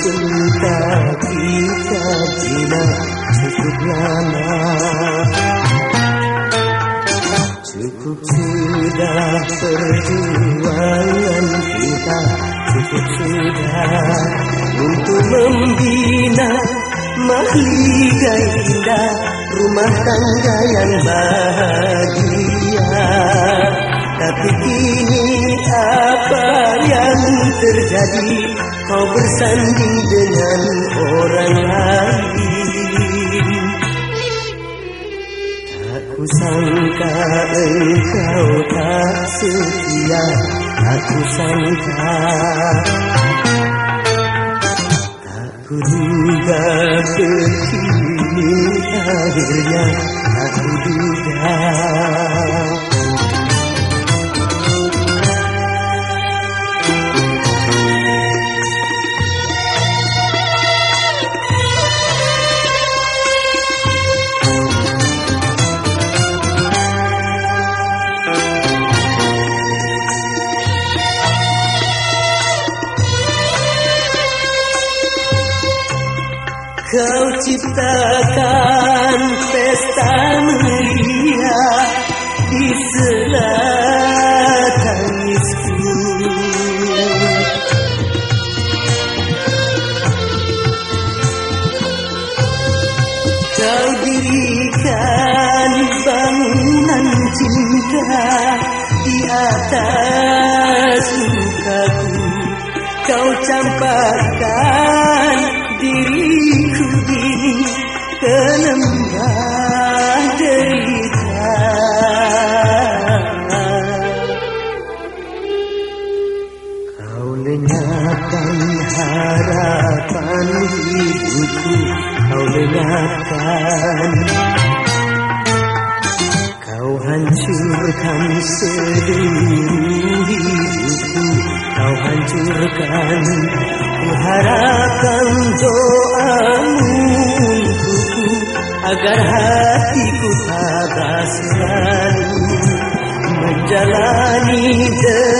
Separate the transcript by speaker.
Speaker 1: cinta kita bina cukup lama. Cukup sudah perjuangan kita Cukup sudah untuk membina mahligai indah Rumah tangga yang bahagia terjadi Kau bersanding dengan orang lain. Tak kusangka engkau tak setia Tak kusangka Tak kuduga begini akhirnya Tak kuduga Kau ciptakan pesta meriah di sela tangisku Kau dirikan bangunan cinta di atas lukaku Kau campakkan lenyapkan harapan hidupku Kau lenyapkan Kau hancurkan seluruh hidupku Kau hancurkan. Ku harapkan doamu untukku Agar hatiku tabah selalu Menjalani deritaku